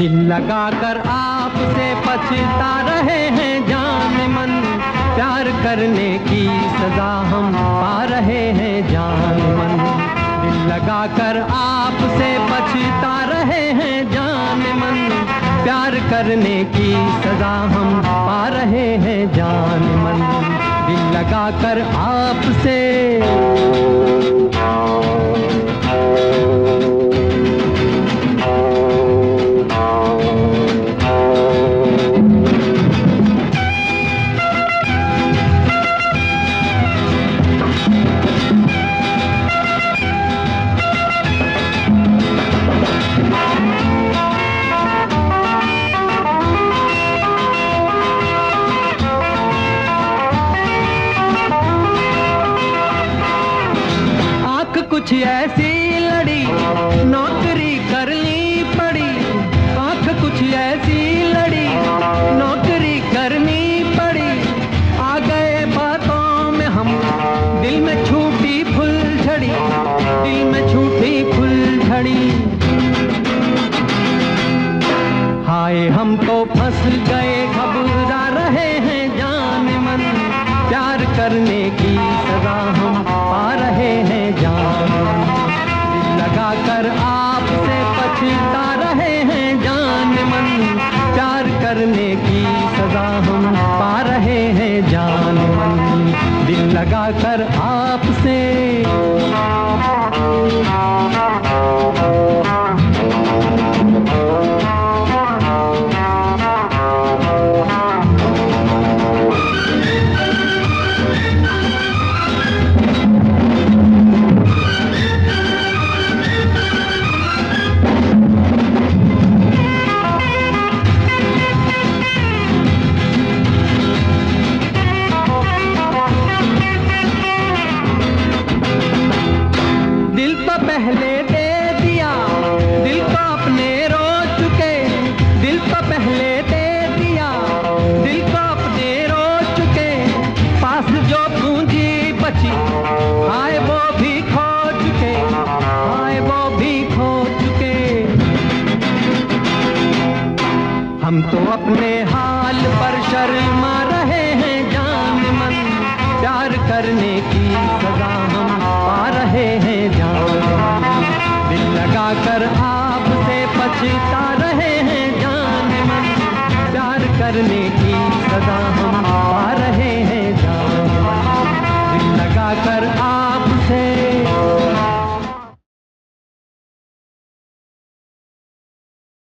दिल लगाकर आपसे पछता रहे हैं जान मन। प्यार करने की सजा हम पा रहे हैं जान मन। दिल लगाकर आपसे पछता रहे हैं जान मन। प्यार करने की सजा हम पा रहे हैं जान मन। दिल लगाकर आपसे कुछ ऐसी लड़ी, नौकरी करनी पड़ी। आँख कुछ ऐसी लड़ी, नौकरी करनी पड़ी। आ गए बातों में हम, दिल में छूटी फुलझड़ी दिल में छूटी फुलझड़ी हाय, हम तो फंस गए, घबरा रहे हैं जान मन। प्यार करने लगाकर आपसे पछता रहे हैं जान मन। प्यार करने की सजा हम पा रहे हैं जान मन। दिल लगाकर आपसे पहले दे दिया, दिल को अपने रो चुके। दिल तो पहले दे दिया, दिल को अपने रो चुके। पास जो पूंजी बची आए वो भी खो चुके आए वो भी खो चुके। हम तो अपने हाल पर शर्मा पछता रहे हैं जान। प्यार करने की सदा हम